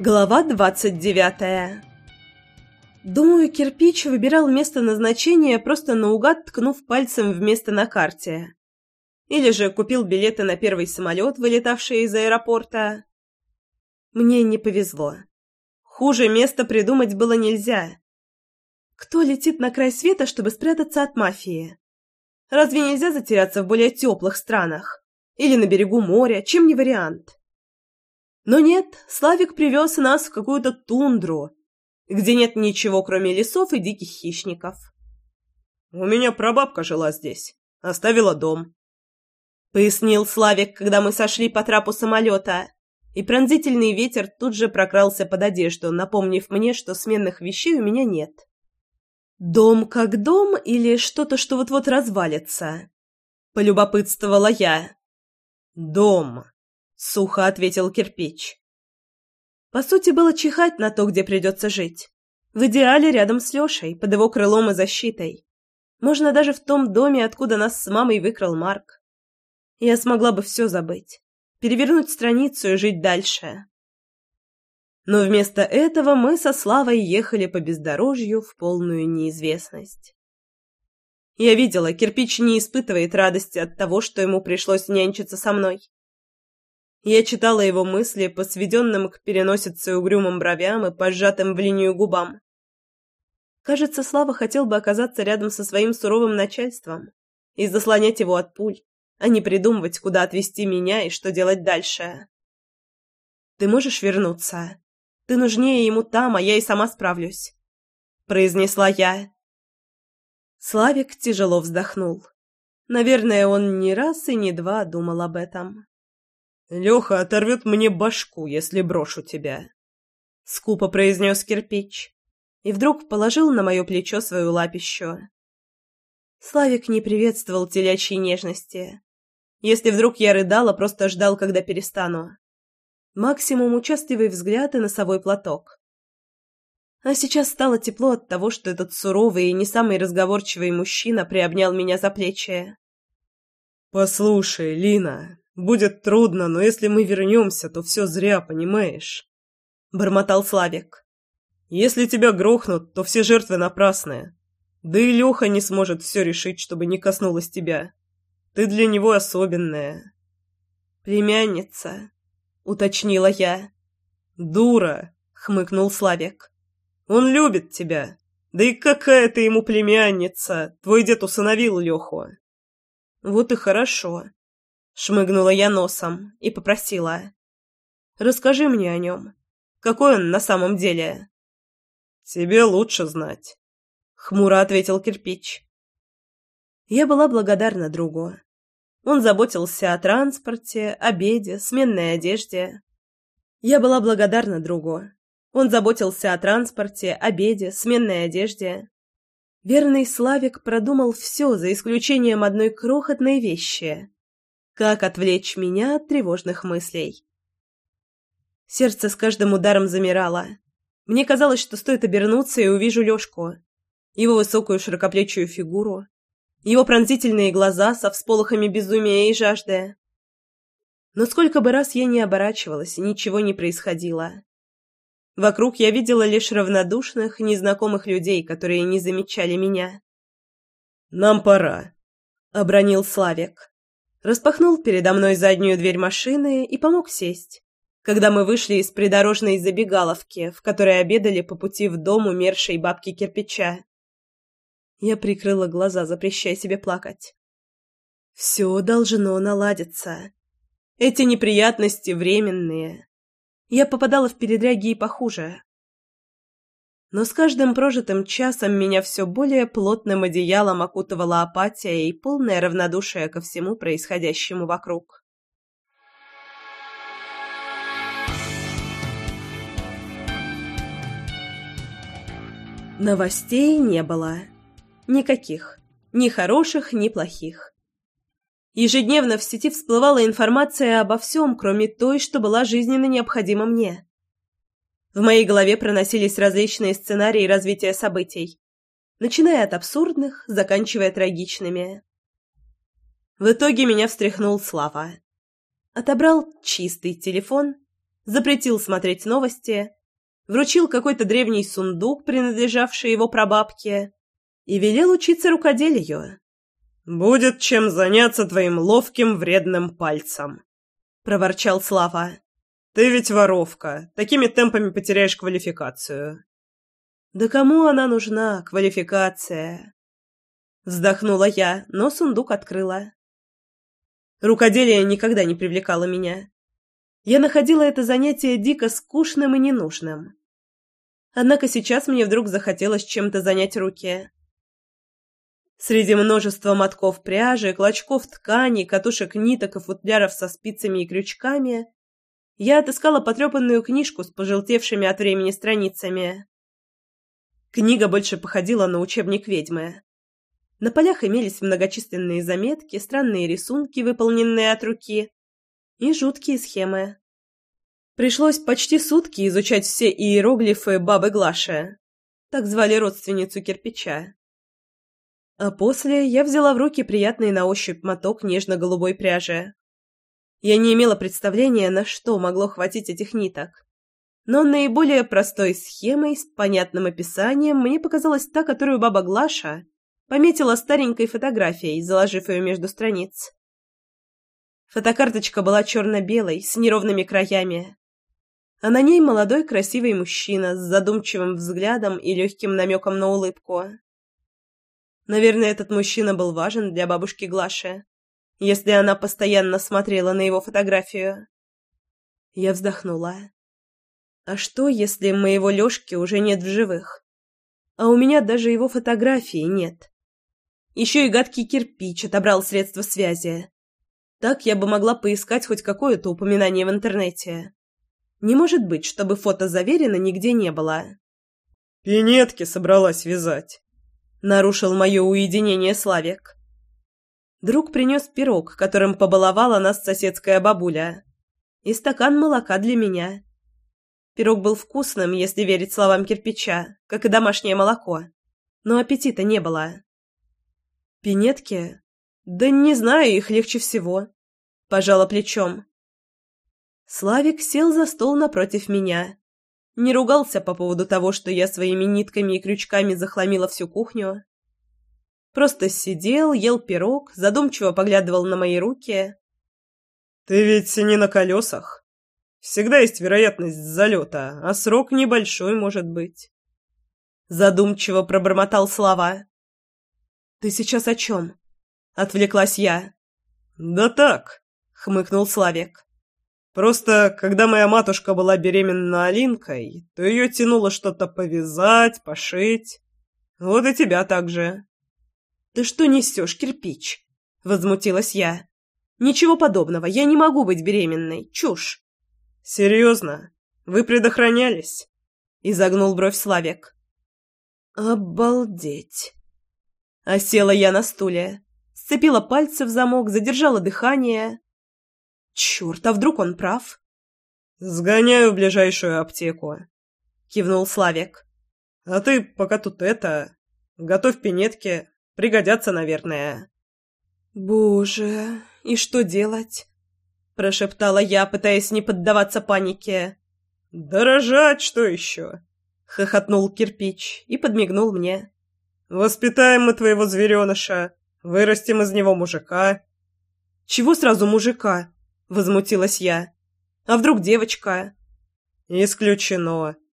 Глава двадцать девятая Думаю, кирпич выбирал место назначения, просто наугад ткнув пальцем в место на карте. Или же купил билеты на первый самолет, вылетавший из аэропорта. Мне не повезло. Хуже места придумать было нельзя. Кто летит на край света, чтобы спрятаться от мафии? Разве нельзя затеряться в более теплых странах? Или на берегу моря, чем не вариант? Но нет, Славик привез нас в какую-то тундру, где нет ничего, кроме лесов и диких хищников. «У меня прабабка жила здесь. Оставила дом», — пояснил Славик, когда мы сошли по трапу самолета, и пронзительный ветер тут же прокрался под одежду, напомнив мне, что сменных вещей у меня нет. «Дом как дом или что-то, что вот-вот развалится?» — полюбопытствовала я. «Дом», — сухо ответил кирпич. По сути, было чихать на то, где придется жить. В идеале рядом с Лешей, под его крылом и защитой. Можно даже в том доме, откуда нас с мамой выкрал Марк. Я смогла бы все забыть, перевернуть страницу и жить дальше. Но вместо этого мы со Славой ехали по бездорожью в полную неизвестность. Я видела, кирпич не испытывает радости от того, что ему пришлось нянчиться со мной. Я читала его мысли по сведенным к переносице угрюмым бровям и поджатым в линию губам. Кажется, Слава хотел бы оказаться рядом со своим суровым начальством и заслонять его от пуль, а не придумывать, куда отвезти меня и что делать дальше. «Ты можешь вернуться? Ты нужнее ему там, а я и сама справлюсь», — произнесла я. Славик тяжело вздохнул. Наверное, он не раз и не два думал об этом. Леха оторвет мне башку, если брошу тебя. Скупо произнес кирпич и вдруг положил на мое плечо свою лапищу. Славик не приветствовал телячьей нежности. Если вдруг я рыдала, просто ждал, когда перестану. Максимум участливый взгляд и носовой платок. А сейчас стало тепло от того, что этот суровый и не самый разговорчивый мужчина приобнял меня за плечи. «Послушай, Лина, Будет трудно, но если мы вернемся, то все зря, понимаешь?» Бормотал Славик. «Если тебя грохнут, то все жертвы напрасные. Да и Леха не сможет все решить, чтобы не коснулось тебя. Ты для него особенная». «Племянница», — уточнила я. «Дура», — хмыкнул Славик. «Он любит тебя. Да и какая ты ему племянница! Твой дед усыновил Леху». «Вот и хорошо», Шмыгнула я носом и попросила. «Расскажи мне о нем. Какой он на самом деле?» «Тебе лучше знать», — хмуро ответил кирпич. Я была благодарна другу. Он заботился о транспорте, обеде, сменной одежде. Я была благодарна другу. Он заботился о транспорте, обеде, сменной одежде. Верный Славик продумал все, за исключением одной крохотной вещи как отвлечь меня от тревожных мыслей. Сердце с каждым ударом замирало. Мне казалось, что стоит обернуться и увижу Лёшку. Его высокую широкоплечую фигуру, его пронзительные глаза со всполохами безумия и жажды. Но сколько бы раз я не оборачивалась, ничего не происходило. Вокруг я видела лишь равнодушных, незнакомых людей, которые не замечали меня. «Нам пора», — обронил Славик распахнул передо мной заднюю дверь машины и помог сесть, когда мы вышли из придорожной забегаловки, в которой обедали по пути в дом умершей бабки кирпича. Я прикрыла глаза, запрещая себе плакать. Все должно наладиться. Эти неприятности временные. Я попадала в передряги и похуже. Но с каждым прожитым часом меня все более плотным одеялом окутывала апатия и полное равнодушие ко всему происходящему вокруг. Новостей не было. Никаких. Ни хороших, ни плохих. Ежедневно в сети всплывала информация обо всем, кроме той, что была жизненно необходима мне. В моей голове проносились различные сценарии развития событий, начиная от абсурдных, заканчивая трагичными. В итоге меня встряхнул Слава. Отобрал чистый телефон, запретил смотреть новости, вручил какой-то древний сундук, принадлежавший его прабабке, и велел учиться рукоделию. «Будет чем заняться твоим ловким вредным пальцем», — проворчал Слава. «Ты ведь воровка. Такими темпами потеряешь квалификацию». «Да кому она нужна, квалификация?» Вздохнула я, но сундук открыла. Рукоделие никогда не привлекало меня. Я находила это занятие дико скучным и ненужным. Однако сейчас мне вдруг захотелось чем-то занять руки. Среди множества мотков пряжи, клочков ткани, катушек ниток и футляров со спицами и крючками я отыскала потрепанную книжку с пожелтевшими от времени страницами. Книга больше походила на учебник ведьмы. На полях имелись многочисленные заметки, странные рисунки, выполненные от руки, и жуткие схемы. Пришлось почти сутки изучать все иероглифы бабы Глаши. Так звали родственницу кирпича. А после я взяла в руки приятный на ощупь моток нежно-голубой пряжи. Я не имела представления, на что могло хватить этих ниток. Но наиболее простой схемой с понятным описанием мне показалась та, которую баба Глаша пометила старенькой фотографией, заложив ее между страниц. Фотокарточка была черно-белой, с неровными краями. А на ней молодой красивый мужчина с задумчивым взглядом и легким намеком на улыбку. Наверное, этот мужчина был важен для бабушки Глаши, если она постоянно смотрела на его фотографию. Я вздохнула. А что, если моего Лёшки уже нет в живых? А у меня даже его фотографии нет. Еще и гадкий кирпич отобрал средства связи. Так я бы могла поискать хоть какое-то упоминание в интернете. Не может быть, чтобы фото заверено нигде не было. «Пинетки собралась вязать», — нарушил мое уединение Славик. Друг принес пирог, которым побаловала нас соседская бабуля, и стакан молока для меня. Пирог был вкусным, если верить словам кирпича, как и домашнее молоко, но аппетита не было. Пинетки? Да не знаю, их легче всего. Пожала плечом. Славик сел за стол напротив меня. Не ругался по поводу того, что я своими нитками и крючками захламила всю кухню. Просто сидел, ел пирог, задумчиво поглядывал на мои руки. «Ты ведь не на колесах. Всегда есть вероятность залета, а срок небольшой может быть». Задумчиво пробормотал слова. «Ты сейчас о чем?» — отвлеклась я. «Да так», — хмыкнул Славик. «Просто, когда моя матушка была беременна Алинкой, то ее тянуло что-то повязать, пошить. Вот и тебя так же». «Ты что несешь, кирпич?» — возмутилась я. «Ничего подобного, я не могу быть беременной. Чушь!» «Серьезно? Вы предохранялись?» — изогнул бровь Славик. «Обалдеть!» А села я на стуле, сцепила пальцы в замок, задержала дыхание. Черт, а вдруг он прав? «Сгоняю в ближайшую аптеку», — кивнул Славик. «А ты пока тут это... Готовь пинетки, пригодятся, наверное». «Боже, и что делать?» — прошептала я, пытаясь не поддаваться панике. «Дорожать, что еще?» — хохотнул кирпич и подмигнул мне. Воспитаем мы твоего звереныша, вырастим из него мужика». «Чего сразу мужика?» — возмутилась я. «А вдруг девочка?» «Исключено», —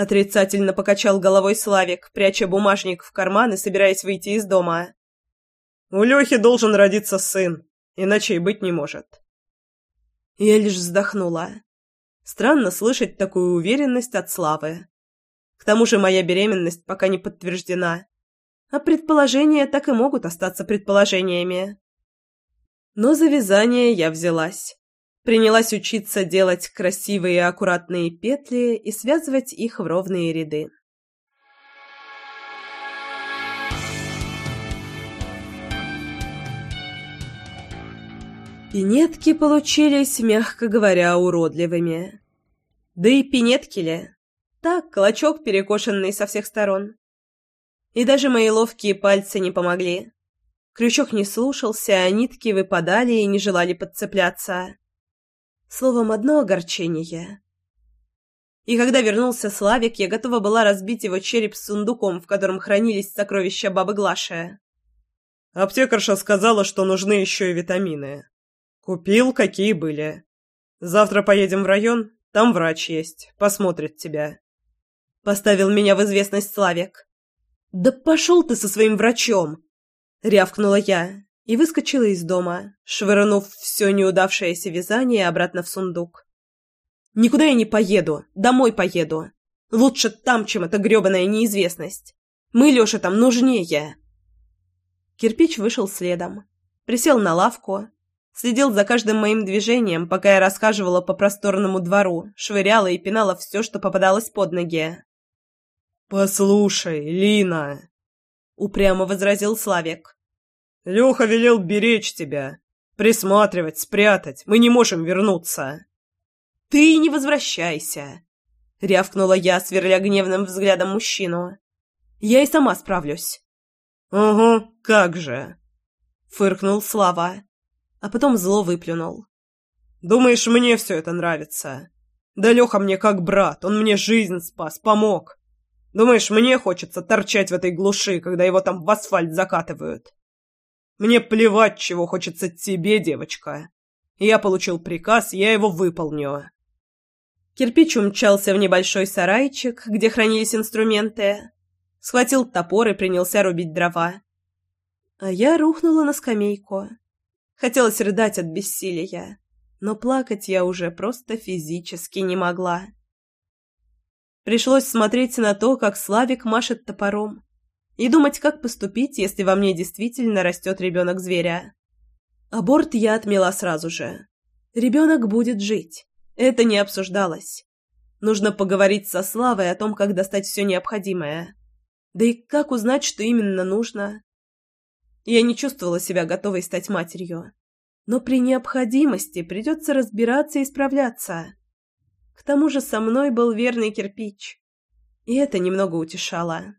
отрицательно покачал головой Славик, пряча бумажник в карман и собираясь выйти из дома. «У Лехи должен родиться сын, иначе и быть не может». Я лишь вздохнула. Странно слышать такую уверенность от Славы. К тому же моя беременность пока не подтверждена а предположения так и могут остаться предположениями. Но за вязание я взялась. Принялась учиться делать красивые аккуратные петли и связывать их в ровные ряды. Пинетки получились, мягко говоря, уродливыми. Да и пинетки ли? Так, клочок, перекошенный со всех сторон. И даже мои ловкие пальцы не помогли. Крючок не слушался, а нитки выпадали и не желали подцепляться. Словом, одно огорчение. И когда вернулся Славик, я готова была разбить его череп с сундуком, в котором хранились сокровища бабы Глаши. Аптекарша сказала, что нужны еще и витамины. Купил, какие были. Завтра поедем в район, там врач есть, посмотрит тебя. Поставил меня в известность Славик. «Да пошел ты со своим врачом!» — рявкнула я и выскочила из дома, швырнув все неудавшееся вязание обратно в сундук. Никуда я не поеду, домой поеду. Лучше там, чем эта грёбаная неизвестность. Мы, Лёша, там нужнее. Кирпич вышел следом. Присел на лавку. Следил за каждым моим движением, пока я рассказывала по просторному двору, швыряла и пинала все, что попадалось под ноги. «Послушай, Лина!» — упрямо возразил Славик. «Леха велел беречь тебя, присматривать, спрятать. Мы не можем вернуться». «Ты не возвращайся!» — рявкнула я, сверля гневным взглядом мужчину. «Я и сама справлюсь». «Угу, как же!» — фыркнул Слава, а потом зло выплюнул. «Думаешь, мне все это нравится? Да Леха мне как брат, он мне жизнь спас, помог. Думаешь, мне хочется торчать в этой глуши, когда его там в асфальт закатывают? Мне плевать, чего хочется тебе, девочка. Я получил приказ, я его выполню. Кирпич умчался в небольшой сарайчик, где хранились инструменты, схватил топор и принялся рубить дрова. А я рухнула на скамейку. Хотелось рыдать от бессилия, но плакать я уже просто физически не могла. Пришлось смотреть на то, как Славик машет топором, и думать, как поступить, если во мне действительно растет ребенок зверя. Аборт я отмела сразу же. Ребенок будет жить. Это не обсуждалось. Нужно поговорить со Славой о том, как достать все необходимое. Да и как узнать, что именно нужно. Я не чувствовала себя готовой стать матерью. Но при необходимости придется разбираться и справляться. К тому же со мной был верный кирпич. И это немного утешало.